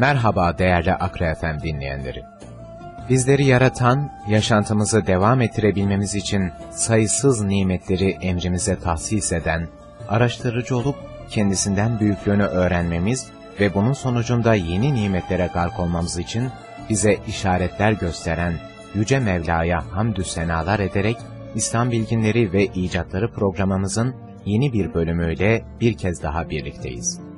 Merhaba değerli Akra FM dinleyenleri. Bizleri yaratan, yaşantımızı devam ettirebilmemiz için sayısız nimetleri emrimize tahsis eden, araştırıcı olup kendisinden büyüklüğünü öğrenmemiz ve bunun sonucunda yeni nimetlere gark olmamız için bize işaretler gösteren Yüce Mevla'ya hamdü senalar ederek İslam Bilginleri ve İcatları programımızın yeni bir bölümüyle bir kez daha birlikteyiz.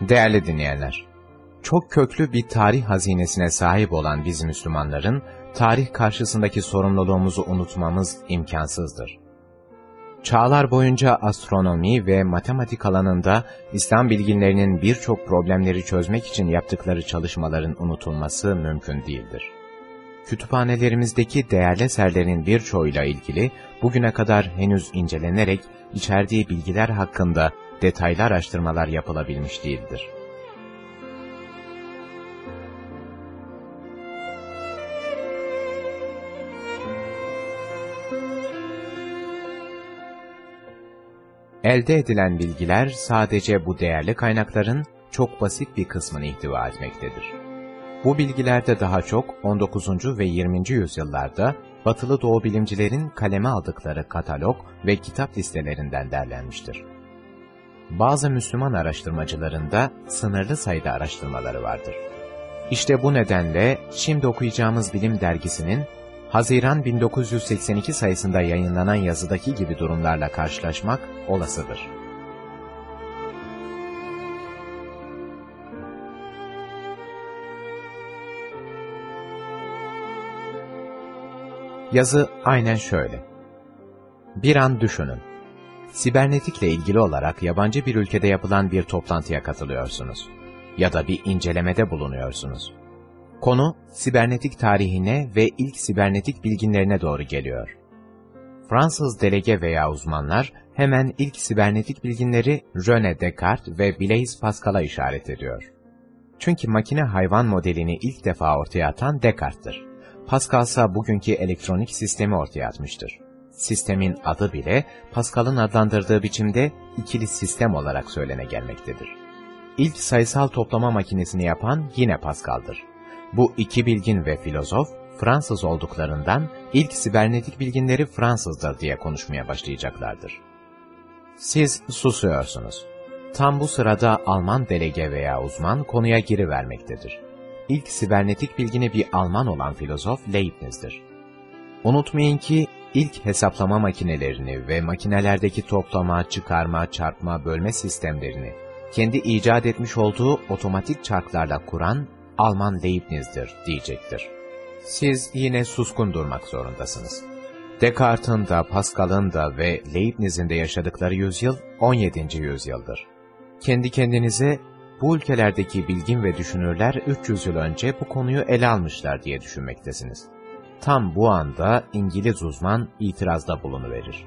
Değerli dinleyenler, çok köklü bir tarih hazinesine sahip olan biz Müslümanların, tarih karşısındaki sorumluluğumuzu unutmamız imkansızdır. Çağlar boyunca astronomi ve matematik alanında İslam bilginlerinin birçok problemleri çözmek için yaptıkları çalışmaların unutulması mümkün değildir. Kütüphanelerimizdeki değerli eserlerin birçoğuyla ilgili bugüne kadar henüz incelenerek içerdiği bilgiler hakkında detaylı araştırmalar yapılabilmiş değildir. Elde edilen bilgiler sadece bu değerli kaynakların çok basit bir kısmını ihtiva etmektedir. Bu bilgilerde daha çok 19. ve 20. yüzyıllarda batılı doğu bilimcilerin kaleme aldıkları katalog ve kitap listelerinden derlenmiştir. Bazı Müslüman araştırmacılarında sınırlı sayıda araştırmaları vardır. İşte bu nedenle şimdi okuyacağımız bilim dergisinin Haziran 1982 sayısında yayınlanan yazıdaki gibi durumlarla karşılaşmak olasıdır. Yazı aynen şöyle. Bir an düşünün. Sibernetikle ilgili olarak yabancı bir ülkede yapılan bir toplantıya katılıyorsunuz. Ya da bir incelemede bulunuyorsunuz. Konu, sibernetik tarihine ve ilk sibernetik bilginlerine doğru geliyor. Fransız delege veya uzmanlar hemen ilk sibernetik bilginleri René Descartes ve Blaise Pascal'a işaret ediyor. Çünkü makine hayvan modelini ilk defa ortaya atan Descartes'tir. Pascal ise bugünkü elektronik sistemi ortaya atmıştır. Sistemin adı bile Pascal'ın adlandırdığı biçimde ikili sistem olarak söylene gelmektedir. İlk sayısal toplama makinesini yapan yine Pascal'dır. Bu iki bilgin ve filozof, Fransız olduklarından ilk sibernetik bilginleri Fransızdır diye konuşmaya başlayacaklardır. Siz susuyorsunuz. Tam bu sırada Alman delege veya uzman konuya girivermektedir. İlk sibernetik bilgini bir Alman olan filozof Leibniz'dir. Unutmayın ki ilk hesaplama makinelerini ve makinelerdeki toplama, çıkarma, çarpma, bölme sistemlerini kendi icat etmiş olduğu otomatik çarklarla kuran Alman Leibniz'dir diyecektir. Siz yine suskun durmak zorundasınız. Descartes'in de Pascal'ın da ve Leibniz'in de yaşadıkları yüzyıl 17. yüzyıldır. Kendi kendinize bu ülkelerdeki bilgin ve düşünürler 300 yıl önce bu konuyu ele almışlar diye düşünmektesiniz. Tam bu anda İngiliz uzman itirazda bulunuverir.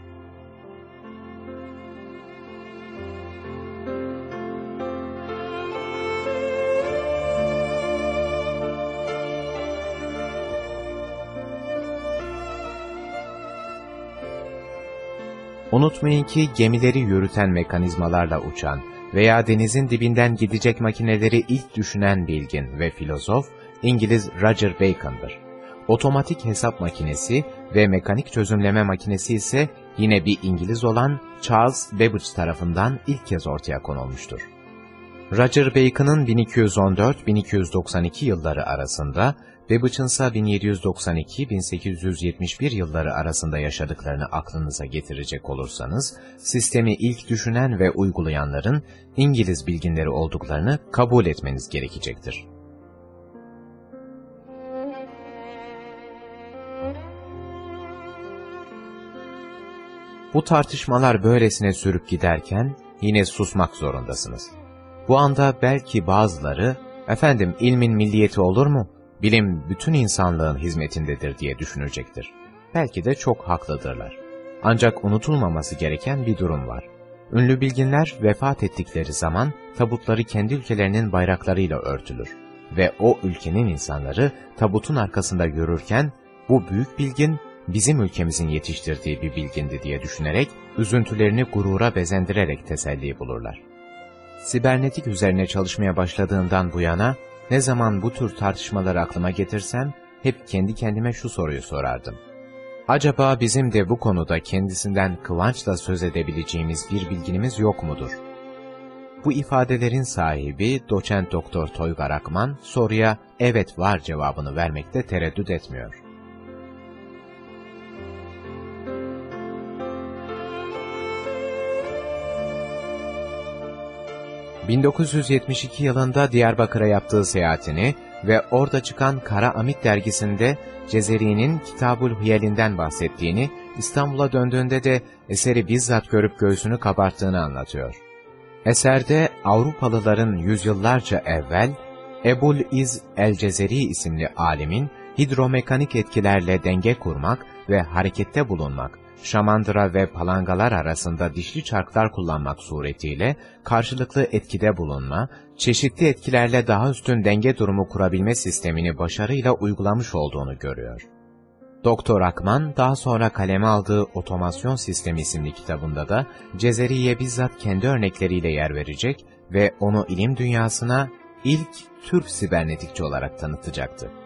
Unutmayın ki gemileri yürüten mekanizmalarla uçan veya denizin dibinden gidecek makineleri ilk düşünen bilgin ve filozof İngiliz Roger Bacon'dır. Otomatik hesap makinesi ve mekanik çözümleme makinesi ise yine bir İngiliz olan Charles Babbage tarafından ilk kez ortaya konulmuştur. Roger Bacon'ın 1214-1292 yılları arasında, Babbage'ın ise 1792-1871 yılları arasında yaşadıklarını aklınıza getirecek olursanız, sistemi ilk düşünen ve uygulayanların İngiliz bilginleri olduklarını kabul etmeniz gerekecektir. Bu tartışmalar böylesine sürüp giderken yine susmak zorundasınız. Bu anda belki bazıları, efendim ilmin milliyeti olur mu? Bilim bütün insanlığın hizmetindedir diye düşünecektir. Belki de çok haklıdırlar. Ancak unutulmaması gereken bir durum var. Ünlü bilginler vefat ettikleri zaman tabutları kendi ülkelerinin bayraklarıyla örtülür. Ve o ülkenin insanları tabutun arkasında yürürken bu büyük bilgin bizim ülkemizin yetiştirdiği bir bilgindi diye düşünerek, üzüntülerini gurura bezendirerek teselli bulurlar. Sibernetik üzerine çalışmaya başladığından bu yana, ne zaman bu tür tartışmaları aklıma getirsem, hep kendi kendime şu soruyu sorardım. Acaba bizim de bu konuda kendisinden kıvançla söz edebileceğimiz bir bilginimiz yok mudur? Bu ifadelerin sahibi doçent doktor Toygar Akman soruya evet var cevabını vermekte tereddüt etmiyor. 1972 yılında Diyarbakır'a yaptığı seyahatini ve orada çıkan Kara Amit dergisinde Cezeri'nin Kitabul Hiyelinden bahsettiğini, İstanbul'a döndüğünde de eseri bizzat görüp göğsünü kabarttığını anlatıyor. Eserde Avrupalıların yüzyıllarca evvel Ebul İz el-Cezeri isimli alimin hidromekanik etkilerle denge kurmak ve harekette bulunmak, şamandıra ve palangalar arasında dişli çarklar kullanmak suretiyle karşılıklı etkide bulunma, çeşitli etkilerle daha üstün denge durumu kurabilme sistemini başarıyla uygulamış olduğunu görüyor. Doktor Akman daha sonra kaleme aldığı Otomasyon Sistemi isimli kitabında da Cezeri'ye bizzat kendi örnekleriyle yer verecek ve onu ilim dünyasına ilk Türk sibernetikçi olarak tanıtacaktı.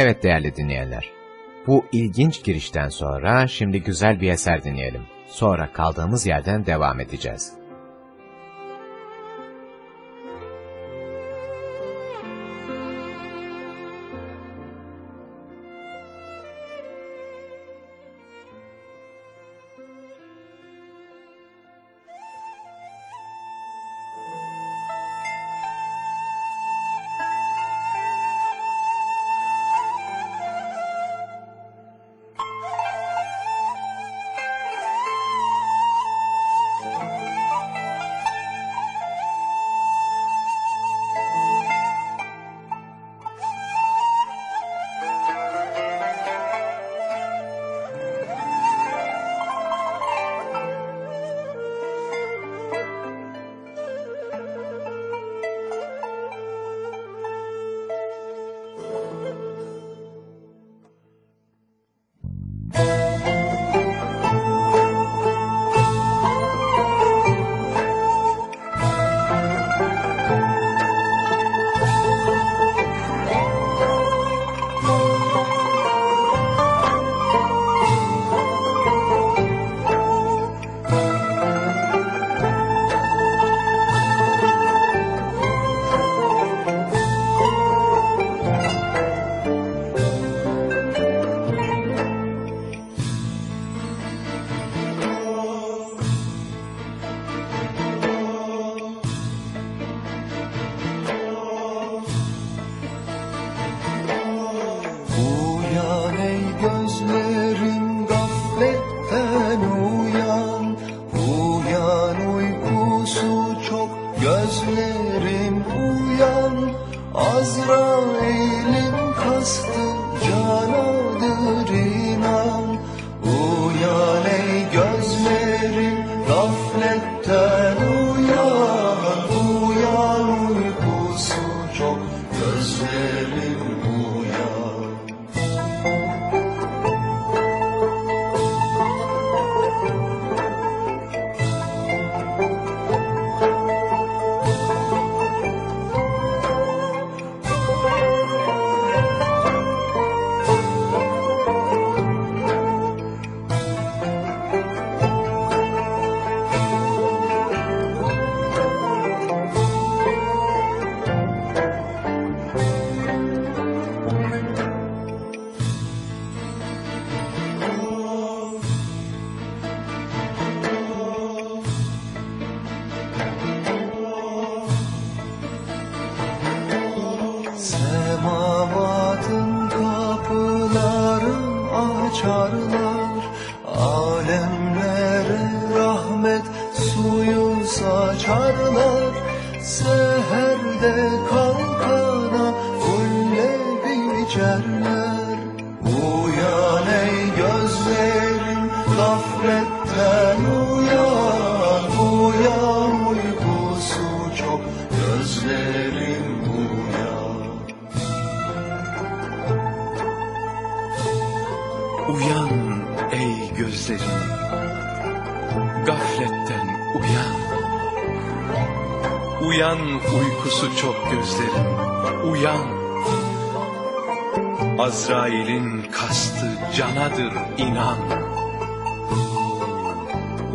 Evet değerli dinleyenler, bu ilginç girişten sonra şimdi güzel bir eser dinleyelim. Sonra kaldığımız yerden devam edeceğiz.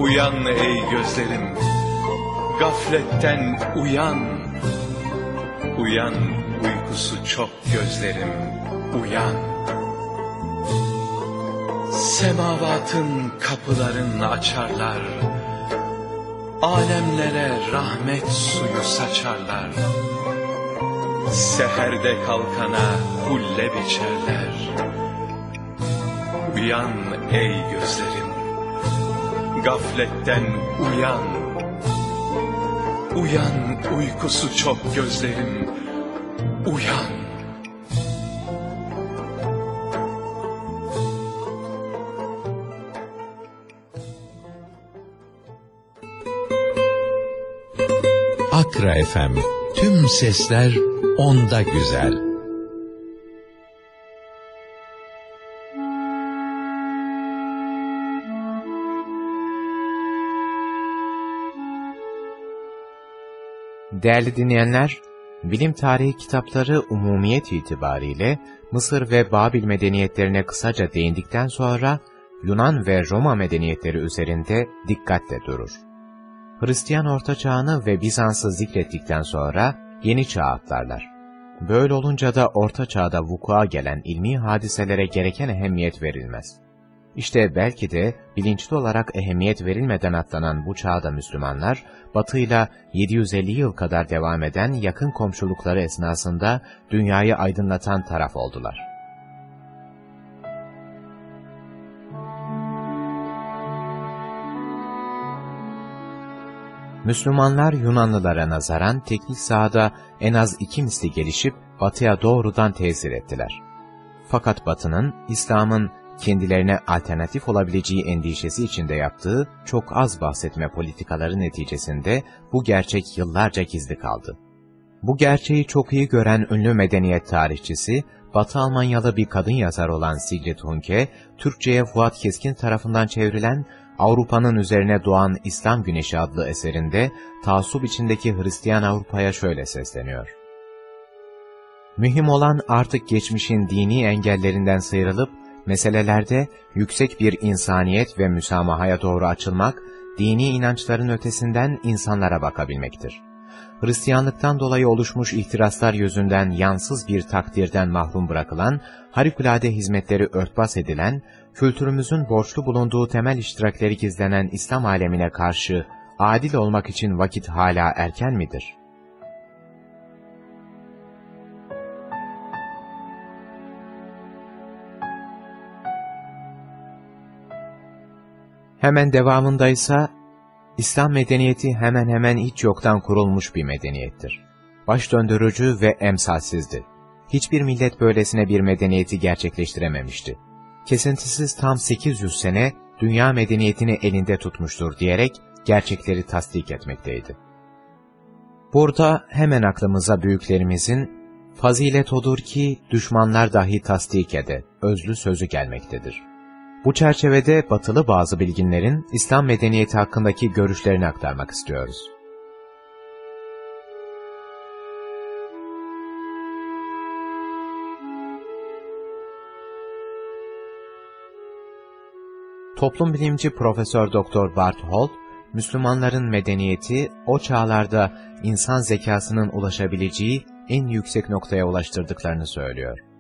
Uyan ey gözlerim, gafletten uyan. Uyan uykusu çok gözlerim, uyan. Semavatın kapılarını açarlar. Alemlere rahmet suyu saçarlar. Seherde kalkana hulle biçerler. Uyan ey gözlerim. Gafletten uyan. Uyan uykusu çok gözlerim. Uyan. Akra FM. Tüm sesler onda güzel. Değerli dinleyenler, bilim tarihi kitapları umumiyet itibariyle Mısır ve Babil medeniyetlerine kısaca değindikten sonra Yunan ve Roma medeniyetleri üzerinde dikkatle durur. Hristiyan Orta Çağ'ını ve Bizans'ı zikrettikten sonra Yeni Çağ atlarlar. Böyle olunca da Orta Çağ'da vukua gelen ilmi hadiselere gereken ehemmiyet verilmez. İşte belki de bilinçli olarak ehemmiyet verilmeden atlanan bu çağda Müslümanlar, Batı'yla 750 yıl kadar devam eden yakın komşulukları esnasında dünyayı aydınlatan taraf oldular. Müslümanlar Yunanlılara nazaran teknik sahada en az iki misli gelişip Batı'ya doğrudan tesir ettiler. Fakat Batı'nın, İslam'ın kendilerine alternatif olabileceği endişesi içinde yaptığı çok az bahsetme politikaları neticesinde bu gerçek yıllarca gizli kaldı. Bu gerçeği çok iyi gören ünlü medeniyet tarihçisi, Batı Almanyalı bir kadın yazar olan Sigrid Hunke, Türkçe'ye Fuat Keskin tarafından çevrilen Avrupa'nın üzerine doğan İslam Güneşi adlı eserinde taassup içindeki Hristiyan Avrupa'ya şöyle sesleniyor. Mühim olan artık geçmişin dini engellerinden sıyrılıp, meselelerde yüksek bir insaniyet ve müsamahaya doğru açılmak, dini inançların ötesinden insanlara bakabilmektir. Hristiyanlıktan dolayı oluşmuş ihtiraslar yüzünden yansız bir takdirden mahrum bırakılan, harikulade hizmetleri örtbas edilen, kültürümüzün borçlu bulunduğu temel iştirakleri gizlenen İslam alemine karşı adil olmak için vakit hala erken midir? Hemen devamında ise İslam medeniyeti hemen hemen hiç yoktan kurulmuş bir medeniyettir. Baş döndürücü ve emsalsizdi. Hiçbir millet böylesine bir medeniyeti gerçekleştirememişti. Kesintisiz tam 800 sene dünya medeniyetini elinde tutmuştur diyerek gerçekleri tasdik etmekteydi. Burada hemen aklımıza büyüklerimizin fazilet odur ki düşmanlar dahi tasdik ede, özlü sözü gelmektedir. Bu çerçevede batılı bazı bilginlerin İslam medeniyeti hakkındaki görüşlerini aktarmak istiyoruz. Toplum bilimci Profesör Doktor Bart Holt, Müslümanların medeniyeti o çağlarda insan zekasının ulaşabileceği en yüksek noktaya ulaştırdıklarını söylüyor.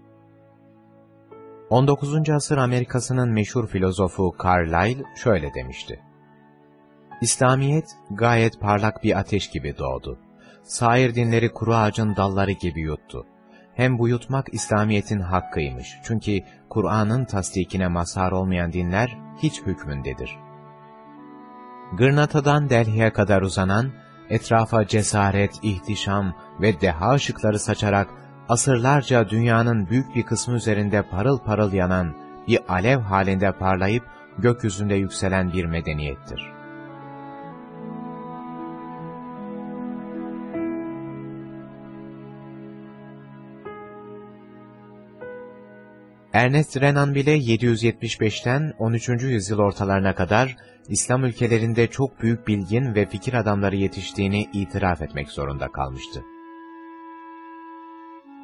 19. asır Amerikası'nın meşhur filozofu Carlyle şöyle demişti. İslamiyet gayet parlak bir ateş gibi doğdu. Sair dinleri kuru ağacın dalları gibi yuttu. Hem bu yutmak İslamiyet'in hakkıymış. Çünkü Kur'an'ın tasdikine mazhar olmayan dinler hiç hükmündedir. Gırnata'dan Delhi'ye kadar uzanan, etrafa cesaret, ihtişam ve deha ışıkları saçarak asırlarca dünyanın büyük bir kısmı üzerinde parıl parıl yanan, bir alev halinde parlayıp gökyüzünde yükselen bir medeniyettir. Ernest Renan bile 775'ten 13. yüzyıl ortalarına kadar İslam ülkelerinde çok büyük bilgin ve fikir adamları yetiştiğini itiraf etmek zorunda kalmıştı.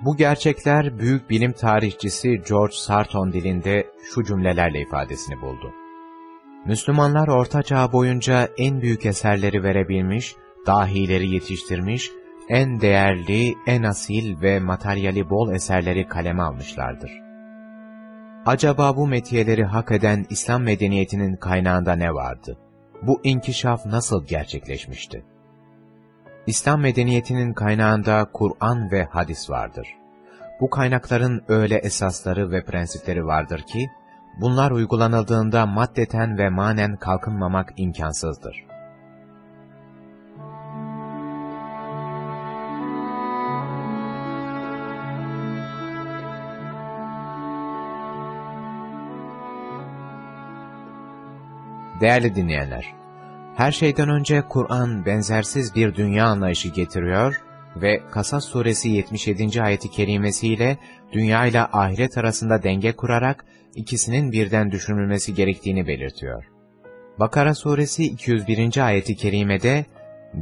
Bu gerçekler büyük bilim tarihçisi George Sarton dilinde şu cümlelerle ifadesini buldu. Müslümanlar Orta Çağ boyunca en büyük eserleri verebilmiş, dahileri yetiştirmiş, en değerli, en asil ve materyali bol eserleri kaleme almışlardır. Acaba bu metiyeleri hak eden İslam medeniyetinin kaynağında ne vardı? Bu inkişaf nasıl gerçekleşmişti? İslam medeniyetinin kaynağında Kur'an ve hadis vardır. Bu kaynakların öyle esasları ve prensipleri vardır ki, bunlar uygulanıldığında maddeten ve manen kalkınmamak imkansızdır. Değerli dinleyenler, her şeyden önce Kur'an benzersiz bir dünya anlayışı getiriyor ve Kasas suresi 77. ayeti kerimesiyle dünya ile ahiret arasında denge kurarak ikisinin birden düşünülmesi gerektiğini belirtiyor. Bakara suresi 201. ayeti kerimede,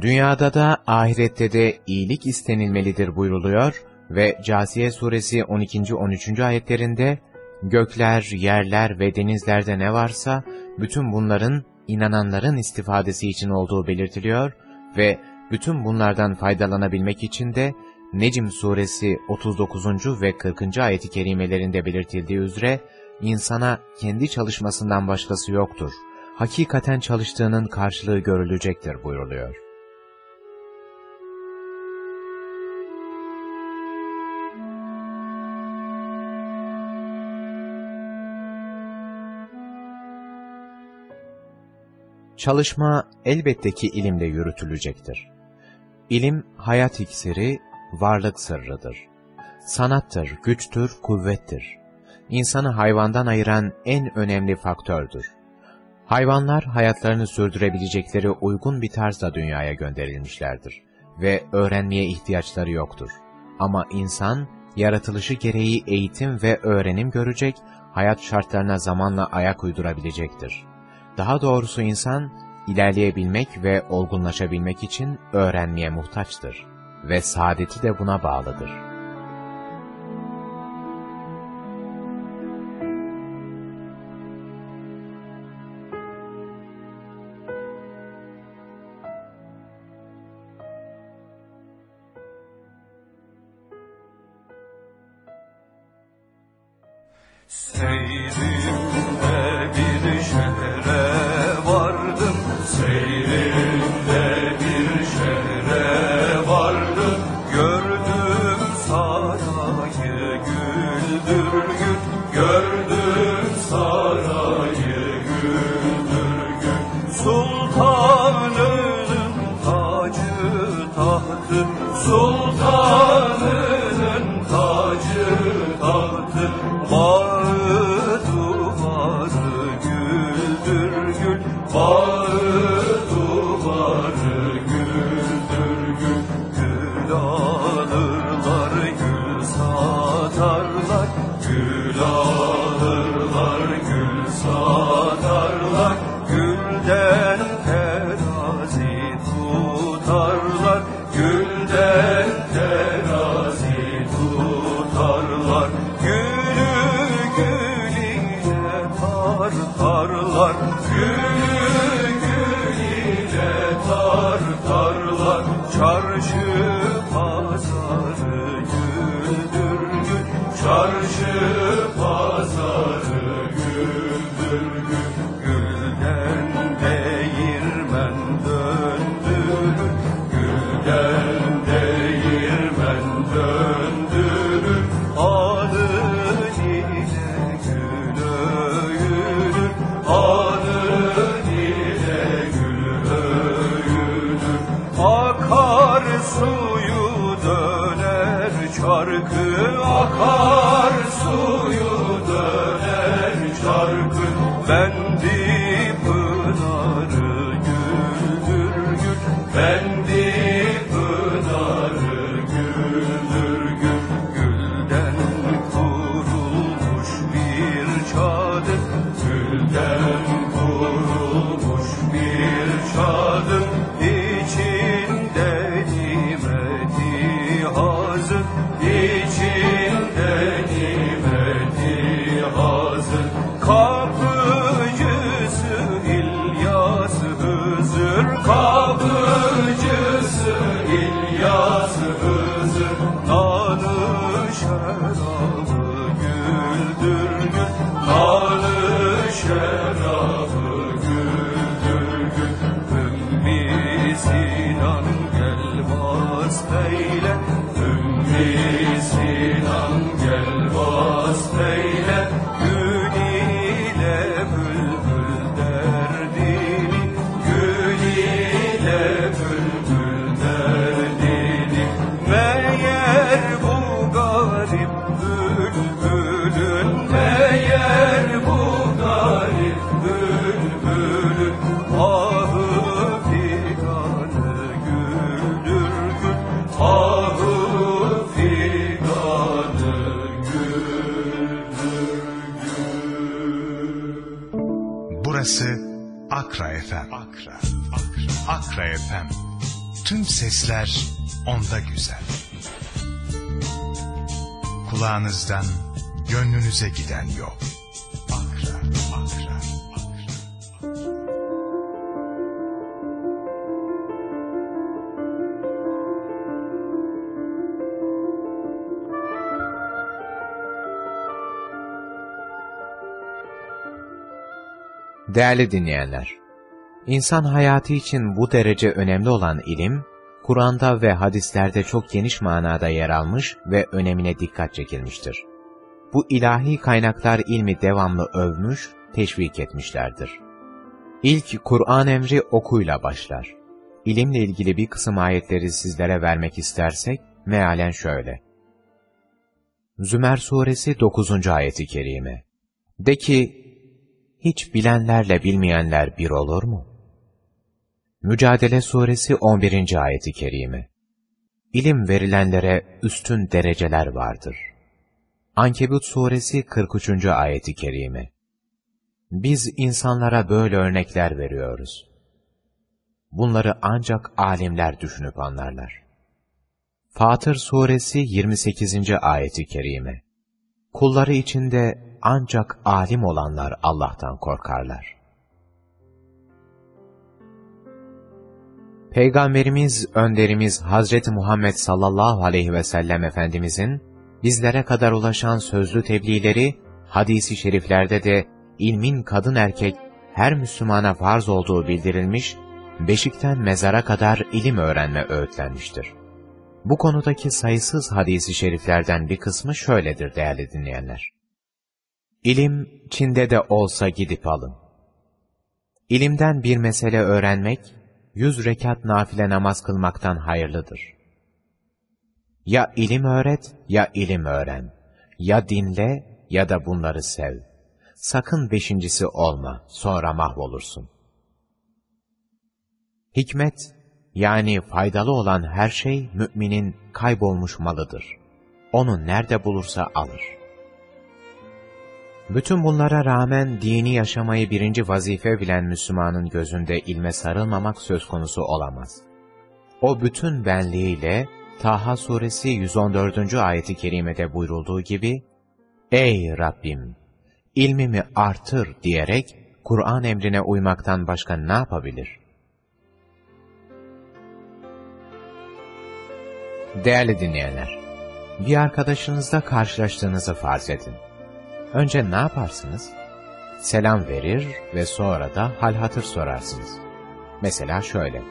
dünyada da ahirette de iyilik istenilmelidir buyruluyor ve Casiye suresi 12. 13. ayetlerinde, gökler, yerler ve denizlerde ne varsa, bütün bunların inananların istifadesi için olduğu belirtiliyor ve bütün bunlardan faydalanabilmek için de Necm suresi 39. ve 40. ayeti kerimelerinde belirtildiği üzere insana kendi çalışmasından başkası yoktur. Hakikaten çalıştığının karşılığı görülecektir buyruluyor. Çalışma elbette ki ilimle yürütülecektir. İlim, hayat iksiri, varlık sırrıdır. Sanattır, güçtür, kuvvettir. İnsanı hayvandan ayıran en önemli faktördür. Hayvanlar hayatlarını sürdürebilecekleri uygun bir tarzda dünyaya gönderilmişlerdir ve öğrenmeye ihtiyaçları yoktur. Ama insan, yaratılışı gereği eğitim ve öğrenim görecek, hayat şartlarına zamanla ayak uydurabilecektir. Daha doğrusu insan, ilerleyebilmek ve olgunlaşabilmek için öğrenmeye muhtaçtır ve saadeti de buna bağlıdır. Suyu döner çarkı akar Akra FM. Akra, Akra, Akra FM. Tüm sesler onda güzel. Kulağınızdan gönlünüze giden yol. Akra, Akra, Akra. Değerli dinleyenler, insan hayatı için bu derece önemli olan ilim, Kur'an'da ve hadislerde çok geniş manada yer almış ve önemine dikkat çekilmiştir. Bu ilahi kaynaklar ilmi devamlı övmüş, teşvik etmişlerdir. İlk Kur'an emri okuyla başlar. İlimle ilgili bir kısım ayetleri sizlere vermek istersek, mealen şöyle. Zümer Suresi 9. ayeti kerime. De ki, hiç bilenlerle bilmeyenler bir olur mu? Mücadele Suresi 11. ayeti kerime. İlim verilenlere üstün dereceler vardır. Ankebut Suresi 43. ayeti kerime. Biz insanlara böyle örnekler veriyoruz. Bunları ancak alimler düşünüp anlarlar. Fatır Suresi 28. ayeti kerime. Kulları içinde ancak alim olanlar Allah'tan korkarlar. Peygamberimiz, önderimiz Hazreti Muhammed sallallahu aleyhi ve sellem Efendimizin bizlere kadar ulaşan sözlü tebliğleri, hadisi şeriflerde de ilmin kadın erkek her Müslümana farz olduğu bildirilmiş, beşikten mezara kadar ilim öğrenme öğütlenmiştir. Bu konudaki sayısız hadisi şeriflerden bir kısmı şöyledir değerli dinleyenler. İlim, Çin'de de olsa gidip alın. İlimden bir mesele öğrenmek, yüz rekat nafile namaz kılmaktan hayırlıdır. Ya ilim öğret, ya ilim öğren. Ya dinle, ya da bunları sev. Sakın beşincisi olma, sonra mahvolursun. Hikmet, yani faydalı olan her şey müminin kaybolmuş malıdır. Onu nerede bulursa alır. Bütün bunlara rağmen dini yaşamayı birinci vazife bilen Müslümanın gözünde ilme sarılmamak söz konusu olamaz. O bütün benliğiyle Taha suresi 114. ayeti kerimede buyurulduğu gibi, Ey Rabbim! ilmimi artır diyerek Kur'an emrine uymaktan başka ne yapabilir? Değerli dinleyenler, bir arkadaşınızla karşılaştığınızı farz edin. Önce ne yaparsınız? Selam verir ve sonra da hal hatır sorarsınız. Mesela şöyle.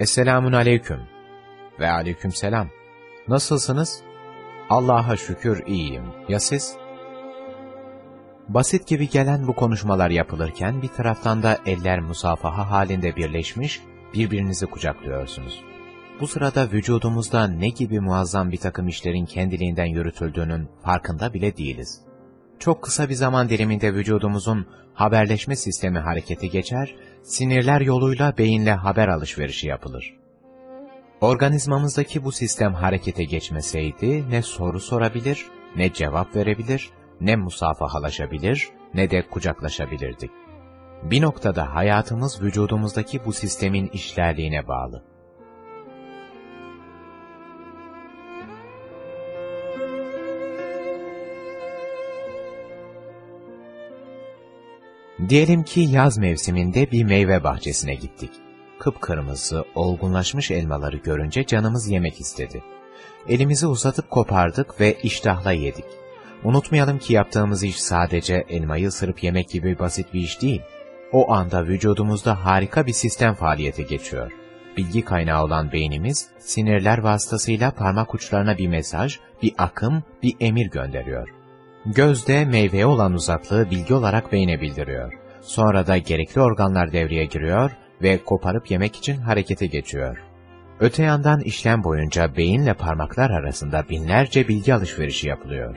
Esselamun aleyküm ve aleyküm selam. Nasılsınız? Allah'a şükür iyiyim. Ya siz? Basit gibi gelen bu konuşmalar yapılırken bir taraftan da eller musafaha halinde birleşmiş, birbirinizi kucaklıyorsunuz. Bu sırada vücudumuzda ne gibi muazzam bir takım işlerin kendiliğinden yürütüldüğünün farkında bile değiliz. Çok kısa bir zaman diliminde vücudumuzun haberleşme sistemi harekete geçer, sinirler yoluyla beyinle haber alışverişi yapılır. Organizmamızdaki bu sistem harekete geçmeseydi ne soru sorabilir, ne cevap verebilir, ne musafahalaşabilir, ne de kucaklaşabilirdik. Bir noktada hayatımız vücudumuzdaki bu sistemin işlerliğine bağlı. Diyelim ki yaz mevsiminde bir meyve bahçesine gittik. Kıpkırmızı, olgunlaşmış elmaları görünce canımız yemek istedi. Elimizi uzatıp kopardık ve iştahla yedik. Unutmayalım ki yaptığımız iş sadece elmayı ısırıp yemek gibi basit bir iş değil. O anda vücudumuzda harika bir sistem faaliyete geçiyor. Bilgi kaynağı olan beynimiz, sinirler vasıtasıyla parmak uçlarına bir mesaj, bir akım, bir emir gönderiyor. Gözde meyveye olan uzaklığı bilgi olarak beyne bildiriyor. Sonra da gerekli organlar devreye giriyor ve koparıp yemek için harekete geçiyor. Öte yandan işlem boyunca beyinle parmaklar arasında binlerce bilgi alışverişi yapılıyor.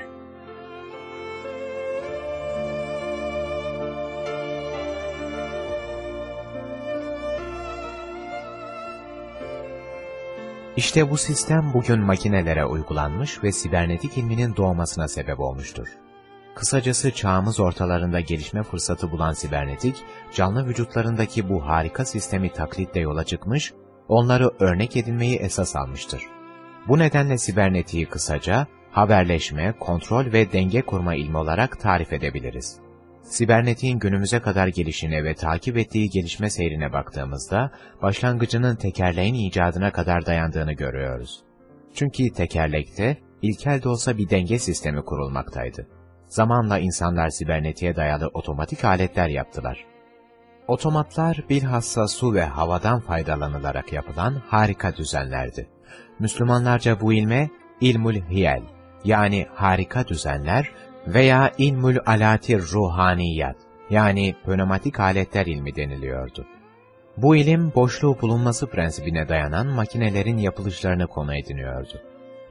İşte bu sistem bugün makinelere uygulanmış ve sibernetik ilminin doğmasına sebep olmuştur. Kısacası çağımız ortalarında gelişme fırsatı bulan sibernetik, canlı vücutlarındaki bu harika sistemi taklitle yola çıkmış, onları örnek edinmeyi esas almıştır. Bu nedenle sibernetiği kısaca, haberleşme, kontrol ve denge kurma ilmi olarak tarif edebiliriz. Sibernetiğin günümüze kadar gelişine ve takip ettiği gelişme seyrine baktığımızda, başlangıcının tekerleğin icadına kadar dayandığını görüyoruz. Çünkü tekerlekte, ilkel de olsa bir denge sistemi kurulmaktaydı. Zamanla insanlar sibernetiğe dayalı otomatik aletler yaptılar. Otomatlar bilhassa su ve havadan faydalanılarak yapılan harika düzenlerdi. Müslümanlarca bu ilme ilmul hiyel yani harika düzenler veya ilmül alatir ruhaniyat yani pneumatik aletler ilmi deniliyordu. Bu ilim boşluğu bulunması prensibine dayanan makinelerin yapılışlarını konu ediniyordu.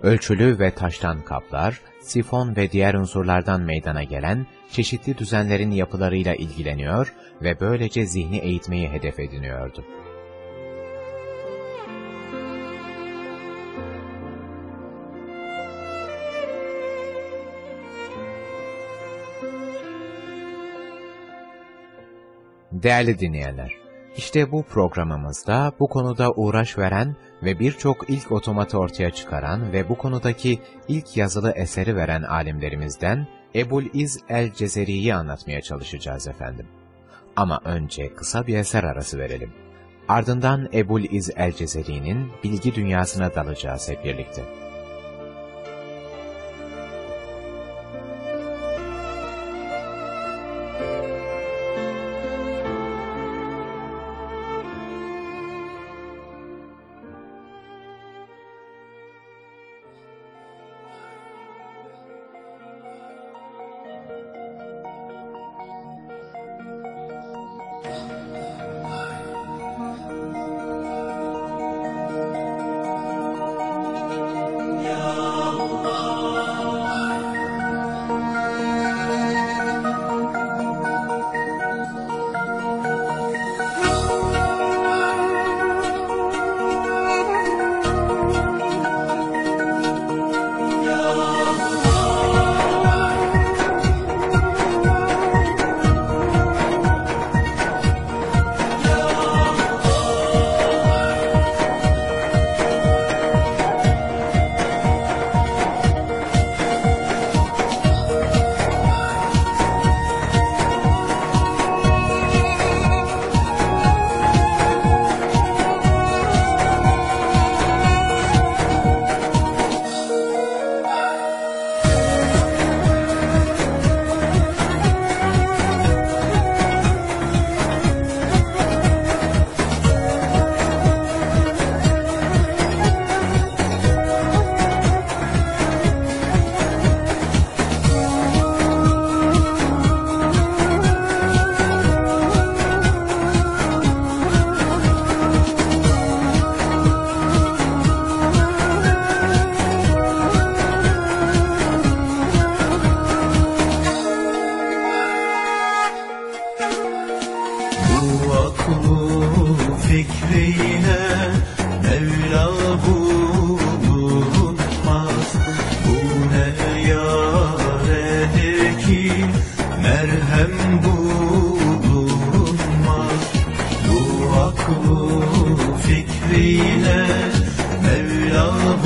Ölçülü ve taştan kaplar, sifon ve diğer unsurlardan meydana gelen çeşitli düzenlerin yapılarıyla ilgileniyor ve böylece zihni eğitmeyi hedef ediniyordu. Değerli dinleyenler, işte bu programımızda bu konuda uğraş veren ve birçok ilk otomatı ortaya çıkaran ve bu konudaki ilk yazılı eseri veren alimlerimizden Ebul İz el-Cezeri'yi anlatmaya çalışacağız efendim. Ama önce kısa bir eser arası verelim. Ardından Ebul İz el-Cezeri'nin bilgi dünyasına dalacağız hep birlikte. Fikriyle Mevla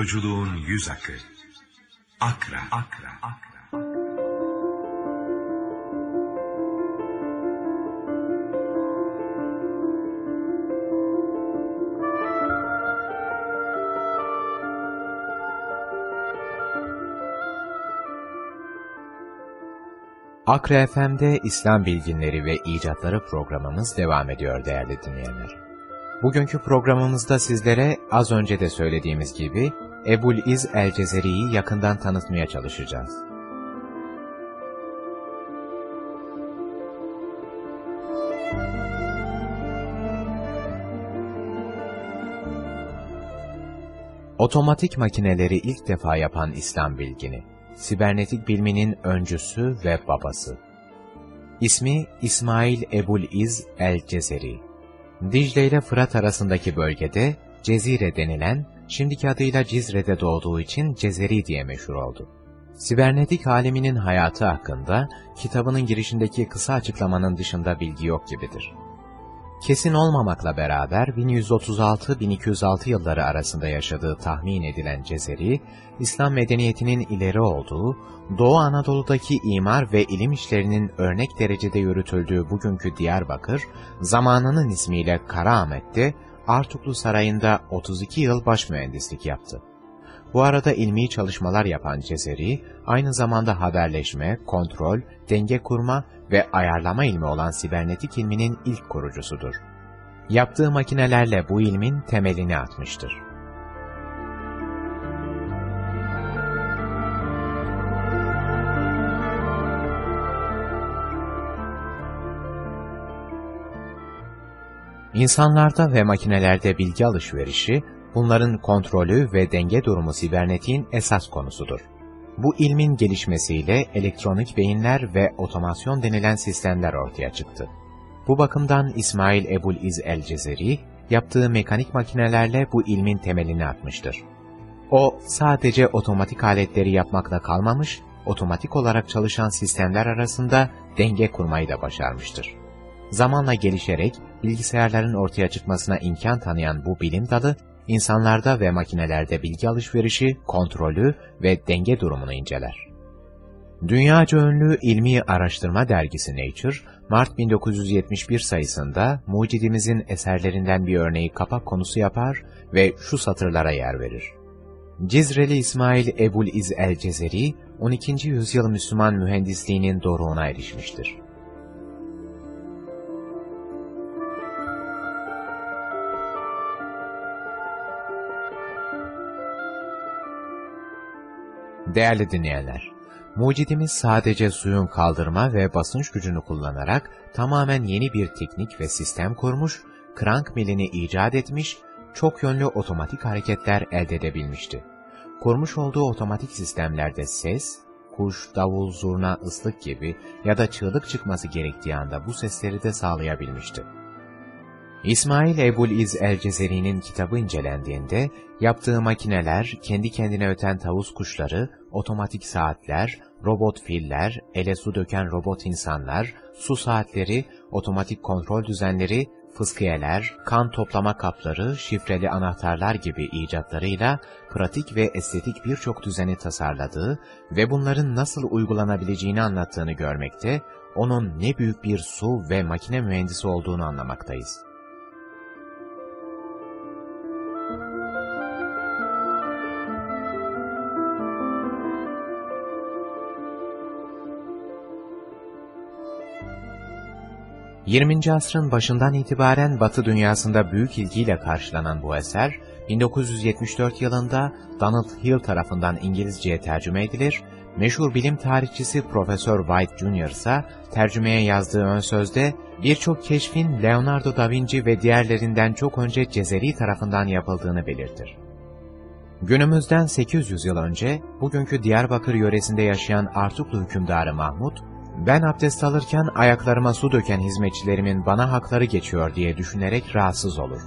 Radyoculuğun yüz akı. Akra, akra, akra. Akre FM'de İslam bilginleri ve icatları programımız devam ediyor değerli dinleyenler. Bugünkü programımızda sizlere az önce de söylediğimiz gibi Ebul İz el-Cezeri'yi yakından tanıtmaya çalışacağız. Otomatik makineleri ilk defa yapan İslam bilgini, sibernetik bilminin öncüsü ve babası. İsmi İsmail Ebul İz el-Cezeri. Dicle ile Fırat arasındaki bölgede Cezire denilen, şimdiki adıyla Cizre'de doğduğu için Cezeri diye meşhur oldu. Sibernetik aleminin hayatı hakkında kitabının girişindeki kısa açıklamanın dışında bilgi yok gibidir. Kesin olmamakla beraber 1136-1206 yılları arasında yaşadığı tahmin edilen Cezeri, İslam medeniyetinin ileri olduğu, Doğu Anadolu'daki imar ve ilim işlerinin örnek derecede yürütüldüğü bugünkü Diyarbakır, zamanının ismiyle Karaahmet'te Artuklu Sarayı'nda 32 yıl baş mühendislik yaptı. Bu arada ilmi çalışmalar yapan Cezeri, aynı zamanda haberleşme, kontrol, denge kurma ve ayarlama ilmi olan sibernetik ilminin ilk kurucusudur. Yaptığı makinelerle bu ilmin temelini atmıştır. İnsanlarda ve makinelerde bilgi alışverişi, bunların kontrolü ve denge durumu sibernetiğin esas konusudur. Bu ilmin gelişmesiyle elektronik beyinler ve otomasyon denilen sistemler ortaya çıktı. Bu bakımdan İsmail Ebul İz el-Cezeri, yaptığı mekanik makinelerle bu ilmin temelini atmıştır. O, sadece otomatik aletleri yapmakla kalmamış, otomatik olarak çalışan sistemler arasında denge kurmayı da başarmıştır. Zamanla gelişerek bilgisayarların ortaya çıkmasına imkan tanıyan bu bilim dalı, insanlarda ve makinelerde bilgi alışverişi, kontrolü ve denge durumunu inceler. Dünyaca ünlü ilmi araştırma dergisi Nature, Mart 1971 sayısında mucidimizin eserlerinden bir örneği kapak konusu yapar ve şu satırlara yer verir. Cizreli İsmail Ebul İz el-Cezeri, 12. yüzyıl Müslüman mühendisliğinin doruğuna erişmiştir. Değerli dinleyenler, mucidimiz sadece suyun kaldırma ve basınç gücünü kullanarak tamamen yeni bir teknik ve sistem kurmuş, krank milini icat etmiş, çok yönlü otomatik hareketler elde edebilmişti. Kurmuş olduğu otomatik sistemlerde ses, kuş, davul, zurna, ıslık gibi ya da çığlık çıkması gerektiği anda bu sesleri de sağlayabilmişti. İsmail Ebul İz el-Cezeri'nin kitabı incelendiğinde, yaptığı makineler, kendi kendine öten tavus kuşları, otomatik saatler, robot filler, ele su döken robot insanlar, su saatleri, otomatik kontrol düzenleri, fıskiyeler, kan toplama kapları, şifreli anahtarlar gibi icatlarıyla pratik ve estetik birçok düzeni tasarladığı ve bunların nasıl uygulanabileceğini anlattığını görmekte, onun ne büyük bir su ve makine mühendisi olduğunu anlamaktayız. 20. asrın başından itibaren Batı dünyasında büyük ilgiyle karşılanan bu eser, 1974 yılında Donald Hill tarafından İngilizceye tercüme edilir, meşhur bilim tarihçisi Profesör White Jr. ise tercümeye yazdığı ön sözde birçok keşfin Leonardo da Vinci ve diğerlerinden çok önce Cezeri tarafından yapıldığını belirtir. Günümüzden 800 yıl önce, bugünkü Diyarbakır yöresinde yaşayan Artuklu hükümdarı Mahmud, ben abdest alırken ayaklarıma su döken hizmetçilerimin bana hakları geçiyor diye düşünerek rahatsız olur.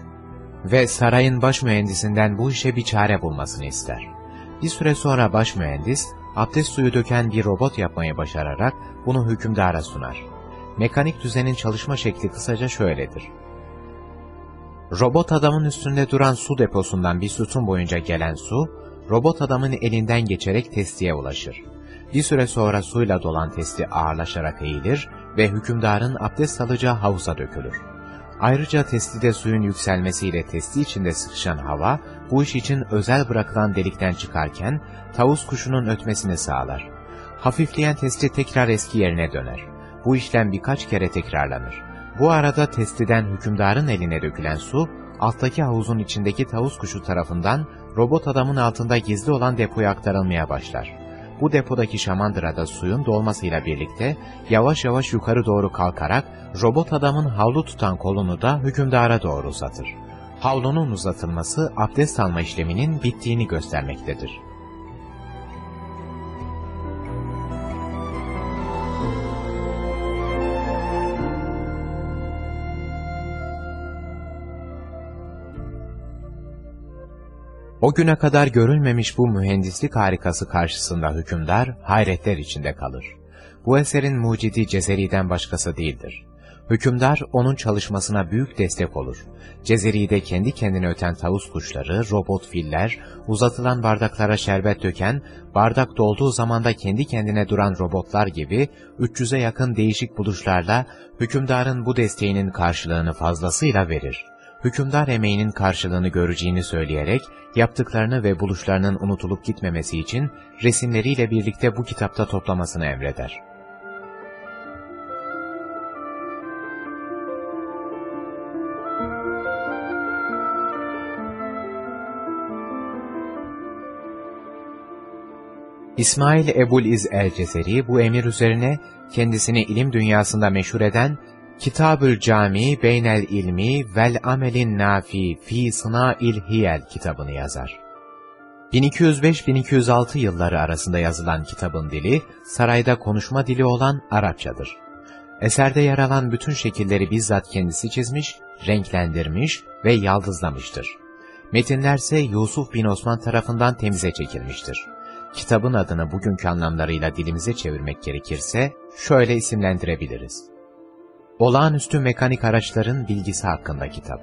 Ve sarayın baş mühendisinden bu işe bir çare bulmasını ister. Bir süre sonra baş mühendis, abdest suyu döken bir robot yapmayı başararak bunu hükümdara sunar. Mekanik düzenin çalışma şekli kısaca şöyledir. Robot adamın üstünde duran su deposundan bir sütun boyunca gelen su, robot adamın elinden geçerek testiye ulaşır. Bir süre sonra suyla dolan testi ağırlaşarak eğilir ve hükümdarın abdest alacağı havuza dökülür. Ayrıca testide suyun yükselmesiyle testi içinde sıkışan hava, bu iş için özel bırakılan delikten çıkarken tavus kuşunun ötmesini sağlar. Hafifleyen testi tekrar eski yerine döner. Bu işlem birkaç kere tekrarlanır. Bu arada testiden hükümdarın eline dökülen su, alttaki havuzun içindeki tavus kuşu tarafından robot adamın altında gizli olan depoya aktarılmaya başlar bu depodaki şamandırada suyun dolmasıyla birlikte yavaş yavaş yukarı doğru kalkarak robot adamın havlu tutan kolunu da hükümdara doğru uzatır. Havlunun uzatılması abdest alma işleminin bittiğini göstermektedir. O güne kadar görülmemiş bu mühendislik harikası karşısında hükümdar hayretler içinde kalır. Bu eserin mucidi Cezeri'den başkası değildir. Hükümdar onun çalışmasına büyük destek olur. Cezeri'de kendi kendine öten tavus kuşları, robot filler, uzatılan bardaklara şerbet döken, bardak dolduğu zamanda kendi kendine duran robotlar gibi 300'e yakın değişik buluşlarla hükümdarın bu desteğinin karşılığını fazlasıyla verir. Hükümdar emeğinin karşılığını göreceğini söyleyerek, yaptıklarını ve buluşlarının unutulup gitmemesi için resimleriyle birlikte bu kitapta toplamasını emreder. İsmail Ebul İz el-Cezeri bu emir üzerine kendisini ilim dünyasında meşhur eden Kitabül Cami Beynel İlmi vel Amelin Nafi fi Sına'il Hiyel kitabını yazar. 1205-1206 yılları arasında yazılan kitabın dili, sarayda konuşma dili olan Arapçadır. Eserde yer alan bütün şekilleri bizzat kendisi çizmiş, renklendirmiş ve yaldızlamıştır. Metinlerse Yusuf bin Osman tarafından temize çekilmiştir. Kitabın adını bugünkü anlamlarıyla dilimize çevirmek gerekirse şöyle isimlendirebiliriz. Olağanüstü mekanik araçların bilgisi hakkında kitap.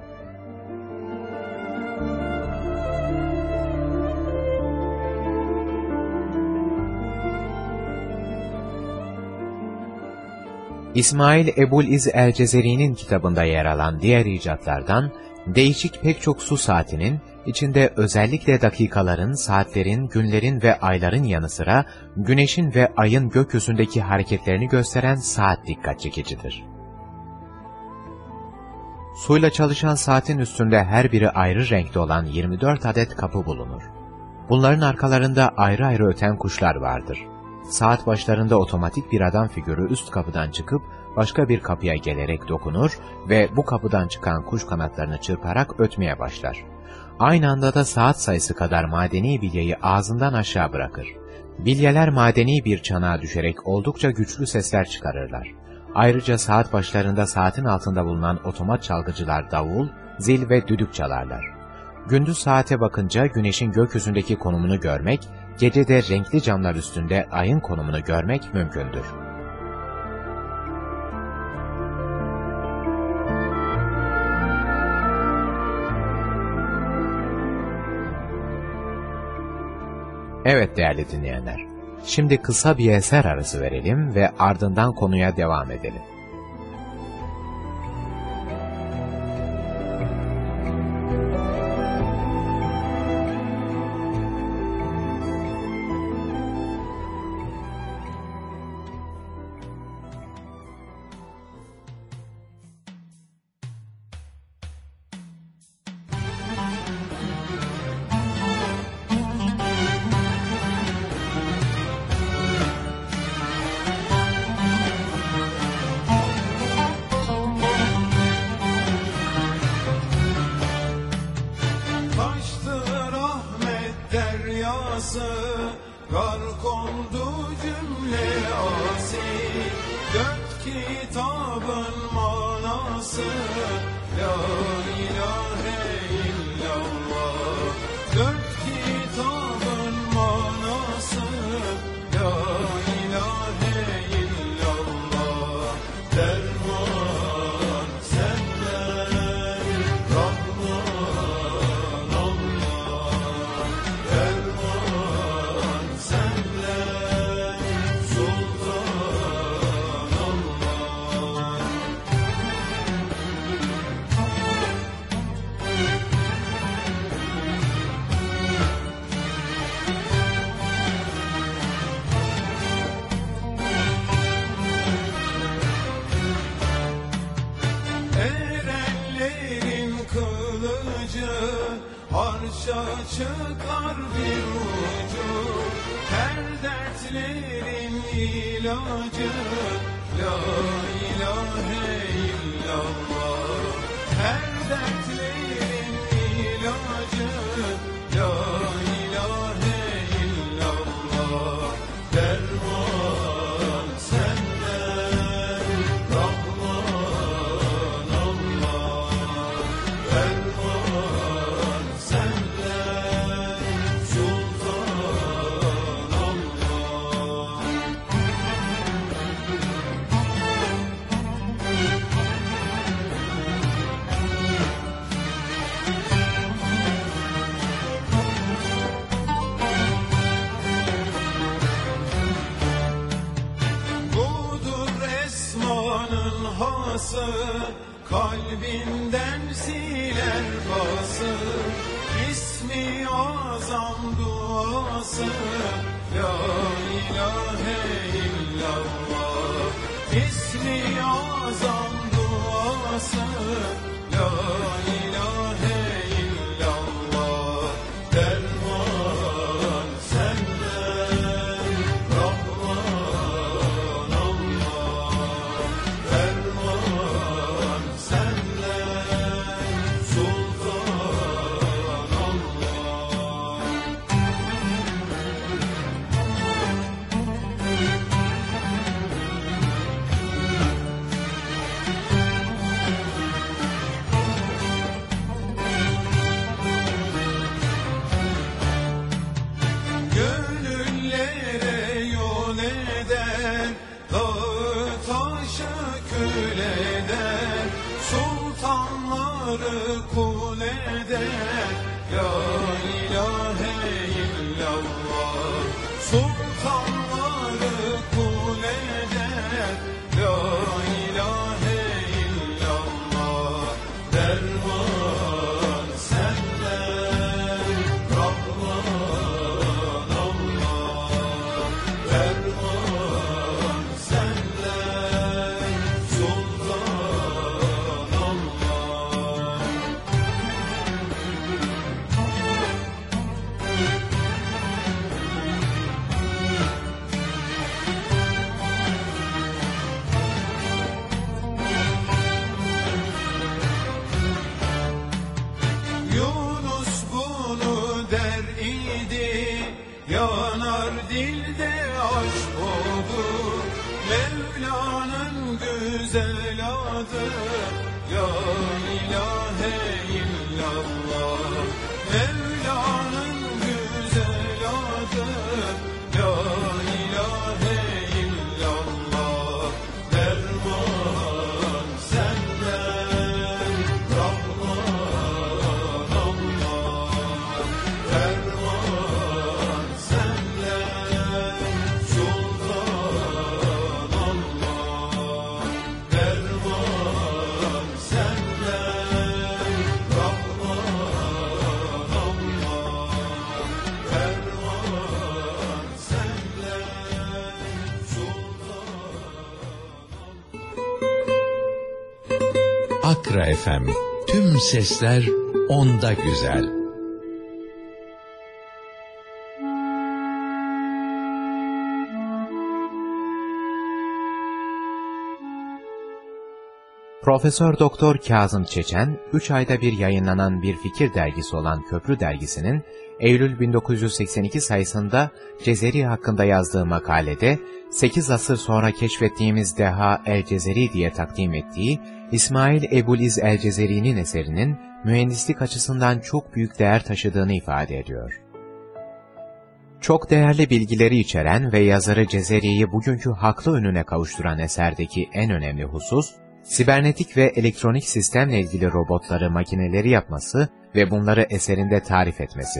İsmail Ebul İz el-Cezeri'nin kitabında yer alan diğer icatlardan, değişik pek çok su saatinin, içinde özellikle dakikaların, saatlerin, günlerin ve ayların yanı sıra, güneşin ve ayın gökyüzündeki hareketlerini gösteren saat dikkat çekicidir. Suyla çalışan saatin üstünde her biri ayrı renkte olan 24 adet kapı bulunur. Bunların arkalarında ayrı ayrı öten kuşlar vardır. Saat başlarında otomatik bir adam figürü üst kapıdan çıkıp başka bir kapıya gelerek dokunur ve bu kapıdan çıkan kuş kanatlarını çırparak ötmeye başlar. Aynı anda da saat sayısı kadar madeni bilyeyi ağzından aşağı bırakır. Bilyeler madeni bir çanağa düşerek oldukça güçlü sesler çıkarırlar. Ayrıca saat başlarında saatin altında bulunan otomat çalgıcılar davul, zil ve düdük çalarlar. Gündüz saate bakınca güneşin gökyüzündeki konumunu görmek, gece de renkli camlar üstünde ayın konumunu görmek mümkündür. Evet değerli dinleyenler, şimdi kısa bir eser arası verelim ve ardından konuya devam edelim. Oldu cümle asi. Dört kitabın manası La ilahe Arşa çıkar bir ucu Her dertlerin ilacı. La ilahe illallah Her dertlerin Hası Kalbinden siler bası ismi azam duası La ilahe illallah. İsmi azam FM. Tüm sesler onda güzel. Profesör Doktor Kazım Çeçen, 3 ayda bir yayınlanan bir fikir dergisi olan Köprü dergisinin Eylül 1982 sayısında Cezeri hakkında yazdığı makalede 8 asır sonra keşfettiğimiz deha El Cezeri diye takdim ettiği İsmail Ebuliz El Cezeri'nin eserinin mühendislik açısından çok büyük değer taşıdığını ifade ediyor. Çok değerli bilgileri içeren ve yazarı Cezeri'yi bugünkü haklı önüne kavuşturan eserdeki en önemli husus, sibernetik ve elektronik sistemle ilgili robotları, makineleri yapması ve bunları eserinde tarif etmesi.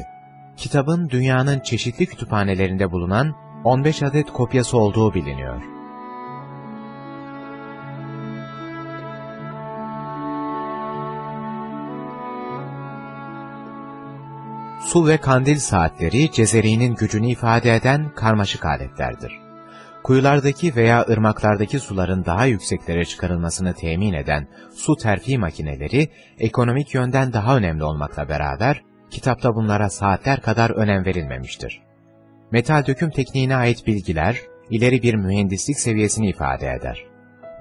Kitabın dünyanın çeşitli kütüphanelerinde bulunan 15 adet kopyası olduğu biliniyor. Su ve kandil saatleri Cezeri'nin gücünü ifade eden karmaşık aletlerdir. Kuyulardaki veya ırmaklardaki suların daha yükseklere çıkarılmasını temin eden su terfi makineleri ekonomik yönden daha önemli olmakla beraber kitapta bunlara saatler kadar önem verilmemiştir. Metal döküm tekniğine ait bilgiler ileri bir mühendislik seviyesini ifade eder.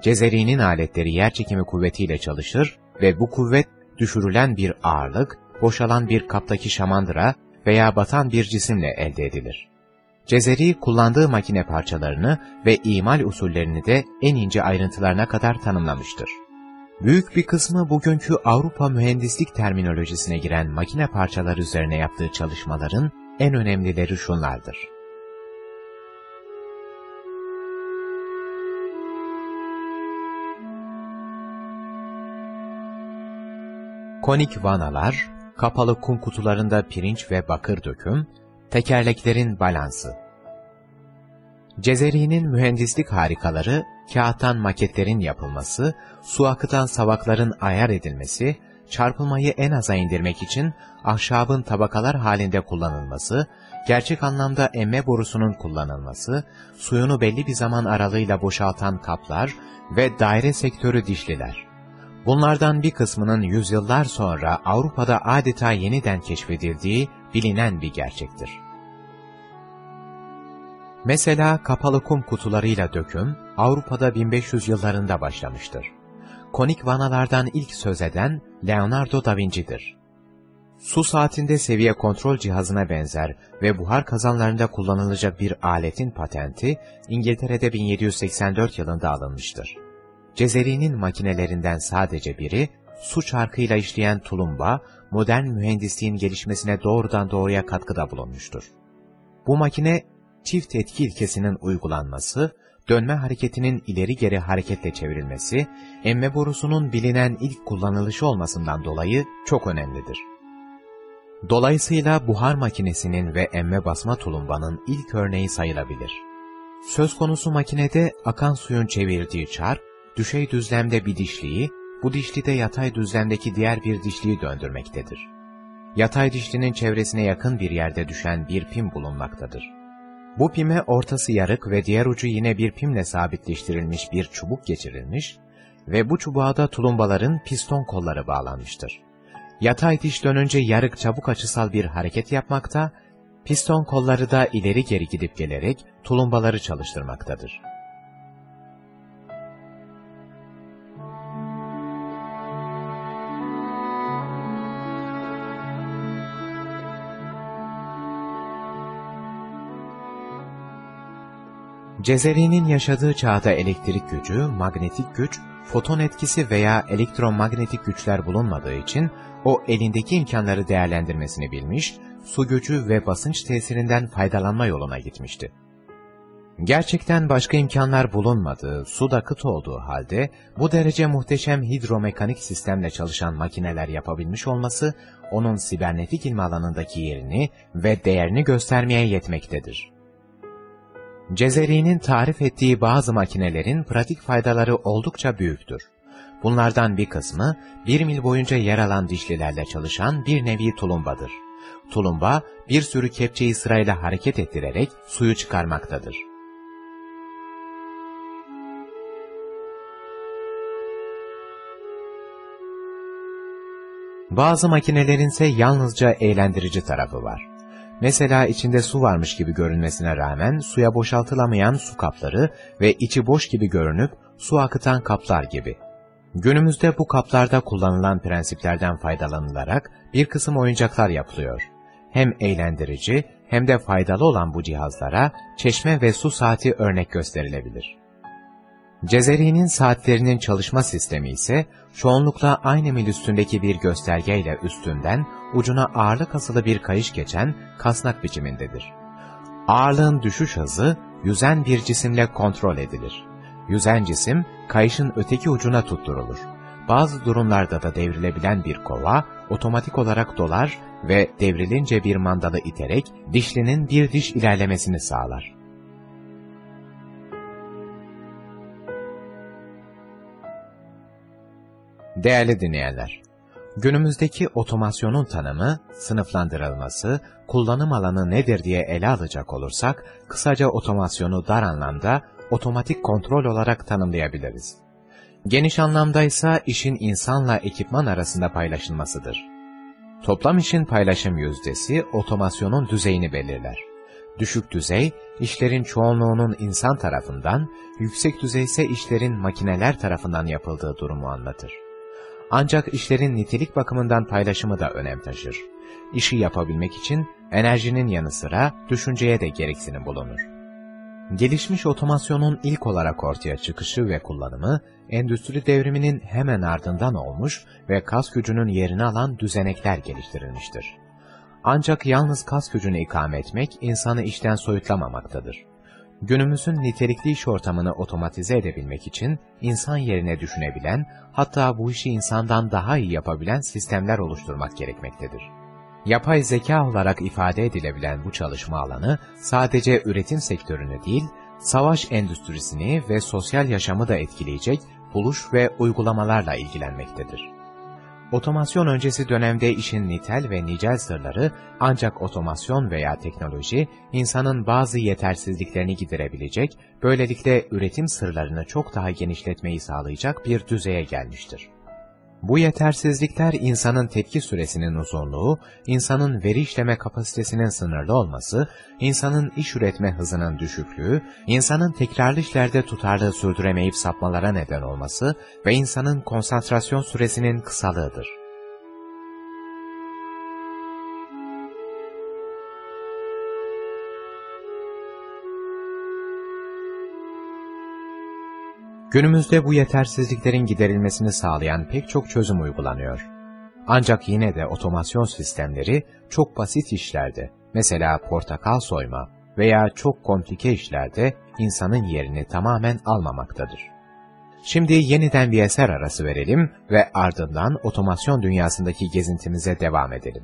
Cezeri'nin aletleri yerçekimi kuvvetiyle çalışır ve bu kuvvet düşürülen bir ağırlık, boşalan bir kaptaki şamandıra veya batan bir cisimle elde edilir. Cezeri kullandığı makine parçalarını ve imal usullerini de en ince ayrıntılarına kadar tanımlamıştır. Büyük bir kısmı bugünkü Avrupa mühendislik terminolojisine giren makine parçaları üzerine yaptığı çalışmaların en önemlileri şunlardır. Konik vanalar, kapalı kum kutularında pirinç ve bakır döküm, tekerleklerin balansı. Cezeri'nin mühendislik harikaları, kağıttan maketlerin yapılması, su akıtan savakların ayar edilmesi, çarpılmayı en aza indirmek için ahşabın tabakalar halinde kullanılması, gerçek anlamda emme borusunun kullanılması, suyunu belli bir zaman aralığıyla boşaltan kaplar ve daire sektörü dişliler. Bunlardan bir kısmının yüzyıllar sonra Avrupa'da adeta yeniden keşfedildiği bilinen bir gerçektir. Mesela kapalı kum kutularıyla döküm, Avrupa'da 1500 yıllarında başlamıştır. Konik vanalardan ilk söz eden Leonardo da Vinci'dir. Su saatinde seviye kontrol cihazına benzer ve buhar kazanlarında kullanılacak bir aletin patenti İngiltere'de 1784 yılında alınmıştır. Cezeri'nin makinelerinden sadece biri, su çarkıyla işleyen tulumba, modern mühendisliğin gelişmesine doğrudan doğruya katkıda bulunmuştur. Bu makine, çift etki ilkesinin uygulanması, dönme hareketinin ileri geri hareketle çevrilmesi, emme borusunun bilinen ilk kullanılışı olmasından dolayı çok önemlidir. Dolayısıyla buhar makinesinin ve emme basma tulumbanın ilk örneği sayılabilir. Söz konusu makinede akan suyun çevirdiği çark, düşey düzlemde bir dişliyi, bu dişli de yatay düzlemdeki diğer bir dişliyi döndürmektedir. Yatay dişlinin çevresine yakın bir yerde düşen bir pim bulunmaktadır. Bu pime ortası yarık ve diğer ucu yine bir pimle sabitleştirilmiş bir çubuk geçirilmiş ve bu çubuğa da tulumbaların piston kolları bağlanmıştır. Yatay diş dönünce yarık çabuk açısal bir hareket yapmakta, piston kolları da ileri geri gidip gelerek tulumbaları çalıştırmaktadır. Cezeri'nin yaşadığı çağda elektrik gücü, magnetik güç, foton etkisi veya elektromanyetik güçler bulunmadığı için o elindeki imkanları değerlendirmesini bilmiş, su gücü ve basınç tesirinden faydalanma yoluna gitmişti. Gerçekten başka imkanlar bulunmadığı, su da kıt olduğu halde bu derece muhteşem hidromekanik sistemle çalışan makineler yapabilmiş olması, onun sibernetik ilmi alanındaki yerini ve değerini göstermeye yetmektedir. Cezeri'nin tarif ettiği bazı makinelerin pratik faydaları oldukça büyüktür. Bunlardan bir kısmı, bir mil boyunca yer alan dişlilerle çalışan bir nevi tulumbadır. Tulumba, bir sürü kepçeyi sırayla hareket ettirerek suyu çıkarmaktadır. Bazı makinelerin ise yalnızca eğlendirici tarafı var. Mesela içinde su varmış gibi görünmesine rağmen suya boşaltılamayan su kapları ve içi boş gibi görünüp su akıtan kaplar gibi. Günümüzde bu kaplarda kullanılan prensiplerden faydalanılarak bir kısım oyuncaklar yapılıyor. Hem eğlendirici hem de faydalı olan bu cihazlara çeşme ve su saati örnek gösterilebilir. Cezeri'nin saatlerinin çalışma sistemi ise çoğunlukla aynı mil üstündeki bir göstergeyle üstünden ucuna ağırlık asılı bir kayış geçen kasnak biçimindedir. Ağırlığın düşüş hızı yüzen bir cisimle kontrol edilir. Yüzen cisim kayışın öteki ucuna tutturulur. Bazı durumlarda da devrilebilen bir kova otomatik olarak dolar ve devrilince bir mandalı iterek dişlinin bir diş ilerlemesini sağlar. Değerli dinleyenler, günümüzdeki otomasyonun tanımı, sınıflandırılması, kullanım alanı nedir diye ele alacak olursak, kısaca otomasyonu dar anlamda otomatik kontrol olarak tanımlayabiliriz. Geniş anlamda ise işin insanla ekipman arasında paylaşılmasıdır. Toplam işin paylaşım yüzdesi otomasyonun düzeyini belirler. Düşük düzey, işlerin çoğunluğunun insan tarafından, yüksek düzey ise işlerin makineler tarafından yapıldığı durumu anlatır. Ancak işlerin nitelik bakımından paylaşımı da önem taşır. İşi yapabilmek için enerjinin yanı sıra düşünceye de gereksinim bulunur. Gelişmiş otomasyonun ilk olarak ortaya çıkışı ve kullanımı, endüstri devriminin hemen ardından olmuş ve kas gücünün yerini alan düzenekler geliştirilmiştir. Ancak yalnız kas gücünü ikame etmek insanı işten soyutlamamaktadır. Günümüzün nitelikli iş ortamını otomatize edebilmek için insan yerine düşünebilen, hatta bu işi insandan daha iyi yapabilen sistemler oluşturmak gerekmektedir. Yapay zeka olarak ifade edilebilen bu çalışma alanı sadece üretim sektörünü değil, savaş endüstrisini ve sosyal yaşamı da etkileyecek buluş ve uygulamalarla ilgilenmektedir. Otomasyon öncesi dönemde işin nitel ve nicel sırları ancak otomasyon veya teknoloji insanın bazı yetersizliklerini giderebilecek, böylelikle üretim sırlarını çok daha genişletmeyi sağlayacak bir düzeye gelmiştir. Bu yetersizlikler insanın tepki süresinin uzunluğu, insanın veri işleme kapasitesinin sınırlı olması, insanın iş üretme hızının düşüklüğü, insanın tekrarlı işlerde tutarlılığı sürdüremeyip sapmalara neden olması ve insanın konsantrasyon süresinin kısalığıdır. Günümüzde bu yetersizliklerin giderilmesini sağlayan pek çok çözüm uygulanıyor. Ancak yine de otomasyon sistemleri çok basit işlerde, mesela portakal soyma veya çok komplike işlerde insanın yerini tamamen almamaktadır. Şimdi yeniden bir eser arası verelim ve ardından otomasyon dünyasındaki gezintimize devam edelim.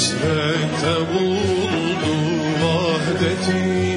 hasrette buldu vahdeti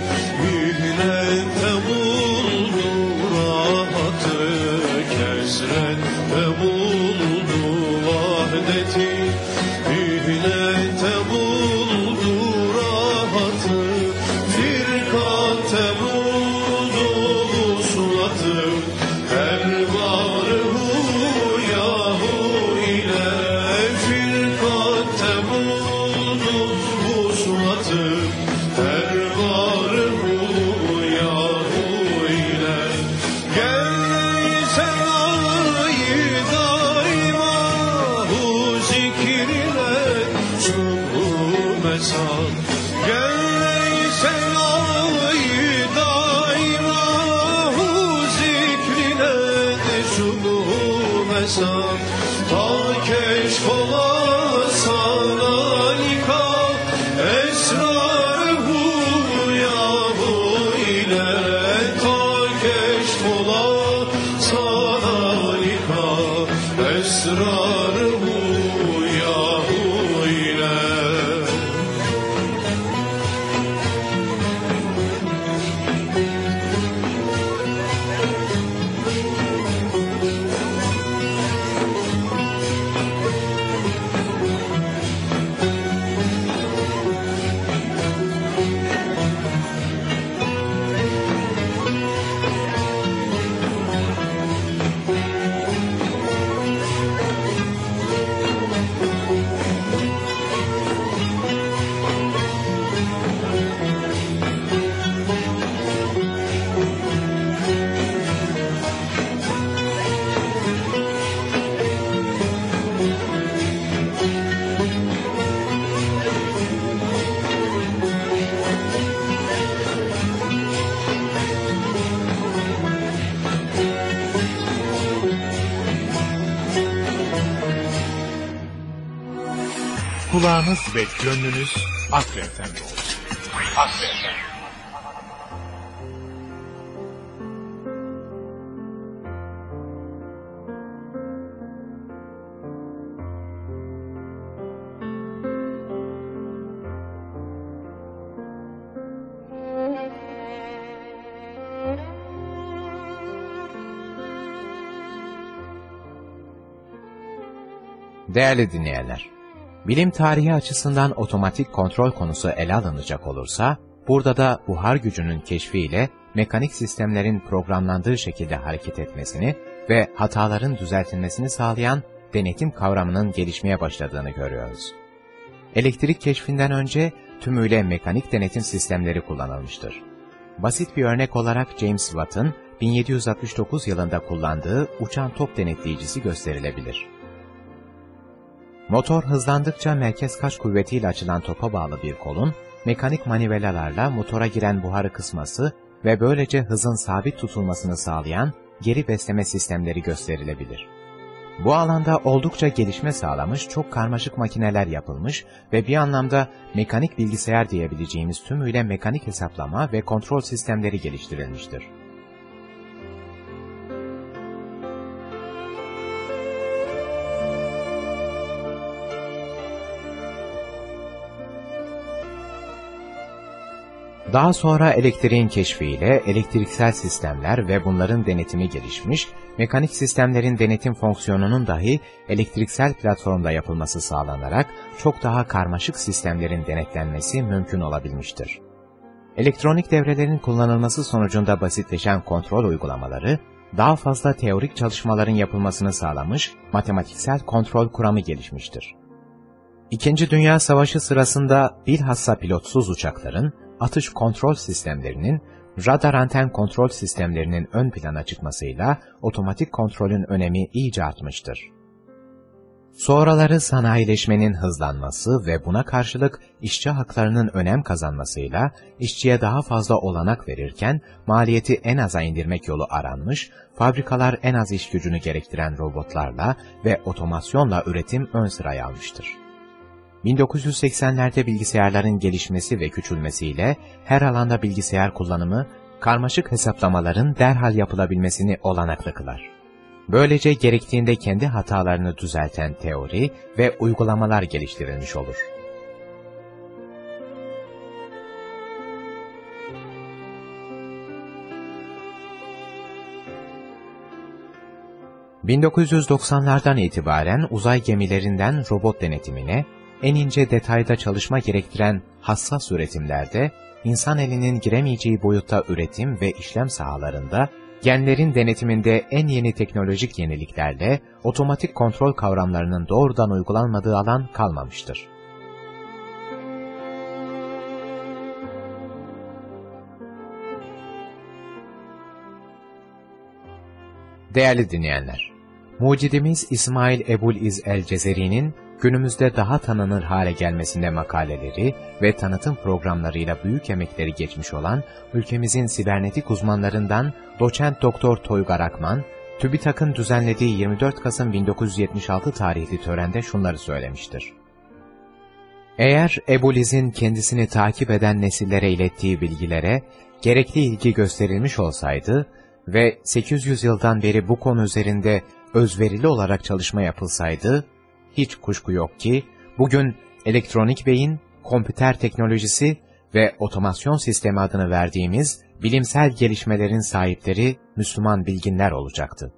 Kulağınız ve gönlünüz Akre Efendi olsun. Akre Efendi. Değerli dinleyenler, bilim tarihi açısından otomatik kontrol konusu ele alınacak olursa, burada da buhar gücünün keşfiyle mekanik sistemlerin programlandığı şekilde hareket etmesini ve hataların düzeltilmesini sağlayan denetim kavramının gelişmeye başladığını görüyoruz. Elektrik keşfinden önce tümüyle mekanik denetim sistemleri kullanılmıştır. Basit bir örnek olarak James Watt'ın 1769 yılında kullandığı uçan top denetleyicisi gösterilebilir. Motor hızlandıkça merkez kaç kuvvetiyle açılan topa bağlı bir kolun, mekanik manivelalarla motora giren buharı kısması ve böylece hızın sabit tutulmasını sağlayan geri besleme sistemleri gösterilebilir. Bu alanda oldukça gelişme sağlamış çok karmaşık makineler yapılmış ve bir anlamda mekanik bilgisayar diyebileceğimiz tümüyle mekanik hesaplama ve kontrol sistemleri geliştirilmiştir. Daha sonra elektriğin keşfiyle elektriksel sistemler ve bunların denetimi gelişmiş, mekanik sistemlerin denetim fonksiyonunun dahi elektriksel platformda yapılması sağlanarak çok daha karmaşık sistemlerin denetlenmesi mümkün olabilmiştir. Elektronik devrelerin kullanılması sonucunda basitleşen kontrol uygulamaları, daha fazla teorik çalışmaların yapılmasını sağlamış, matematiksel kontrol kuramı gelişmiştir. İkinci Dünya Savaşı sırasında bilhassa pilotsuz uçakların, atış kontrol sistemlerinin, radar anten kontrol sistemlerinin ön plana çıkmasıyla otomatik kontrolün önemi iyice artmıştır. Sonraları sanayileşmenin hızlanması ve buna karşılık işçi haklarının önem kazanmasıyla işçiye daha fazla olanak verirken maliyeti en aza indirmek yolu aranmış, fabrikalar en az iş gücünü gerektiren robotlarla ve otomasyonla üretim ön sıraya almıştır. 1980'lerde bilgisayarların gelişmesi ve küçülmesiyle her alanda bilgisayar kullanımı, karmaşık hesaplamaların derhal yapılabilmesini olanaklı kılar. Böylece gerektiğinde kendi hatalarını düzelten teori ve uygulamalar geliştirilmiş olur. ...1990'lardan itibaren uzay gemilerinden robot denetimine, en ince detayda çalışma gerektiren hassas üretimlerde, insan elinin giremeyeceği boyutta üretim ve işlem sahalarında, genlerin denetiminde en yeni teknolojik yeniliklerle otomatik kontrol kavramlarının doğrudan uygulanmadığı alan kalmamıştır. Değerli dinleyenler, mucidimiz İsmail Ebul İz el-Cezeri'nin günümüzde daha tanınır hale gelmesinde makaleleri ve tanıtım programlarıyla büyük emekleri geçmiş olan ülkemizin sibernetik uzmanlarından doçent doktor Toygar Akman, TÜBİTAK'ın düzenlediği 24 Kasım 1976 tarihli törende şunları söylemiştir. Eğer Ebuliz'in kendisini takip eden nesillere ilettiği bilgilere gerekli ilgi gösterilmiş olsaydı ve 800 yıldan beri bu konu üzerinde özverili olarak çalışma yapılsaydı, hiç kuşku yok ki, bugün elektronik beyin, kompüter teknolojisi ve otomasyon sistemi adını verdiğimiz bilimsel gelişmelerin sahipleri Müslüman bilginler olacaktı.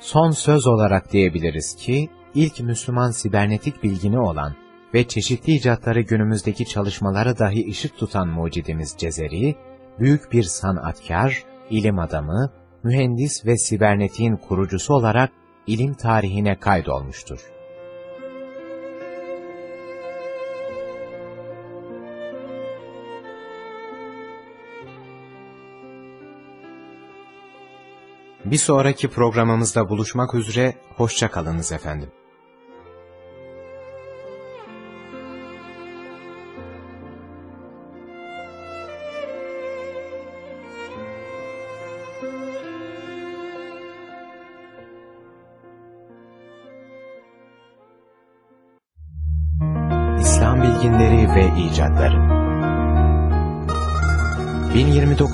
Son söz olarak diyebiliriz ki, ilk Müslüman sibernetik bilgini olan ve çeşitli icatları günümüzdeki çalışmaları dahi ışık tutan mucidimiz Cezeri, büyük bir sanatkar, ilim adamı, mühendis ve sibernetiğin kurucusu olarak ilim tarihine kaydolmuştur. Bir sonraki programımızda buluşmak üzere, hoşça kalınız efendim.